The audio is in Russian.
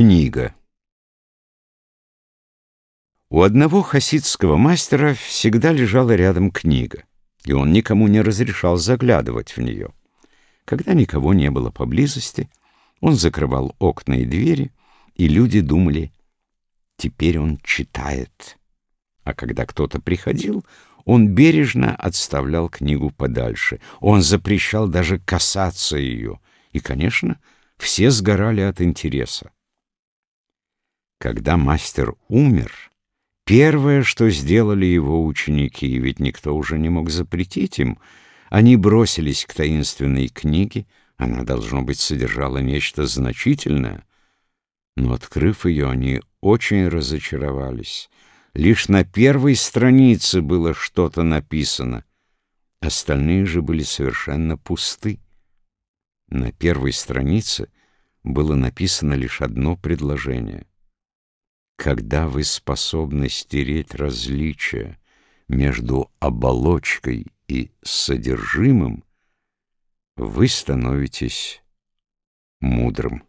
Книга У одного хасидского мастера всегда лежала рядом книга, и он никому не разрешал заглядывать в нее. Когда никого не было поблизости, он закрывал окна и двери, и люди думали, теперь он читает. А когда кто-то приходил, он бережно отставлял книгу подальше. Он запрещал даже касаться ее. И, конечно, все сгорали от интереса. Когда мастер умер, первое, что сделали его ученики, ведь никто уже не мог запретить им, они бросились к таинственной книге, она, должно быть, содержала нечто значительное, но, открыв ее, они очень разочаровались. Лишь на первой странице было что-то написано, остальные же были совершенно пусты. На первой странице было написано лишь одно предложение. Когда вы способны стереть различия между оболочкой и содержимым, вы становитесь мудрым.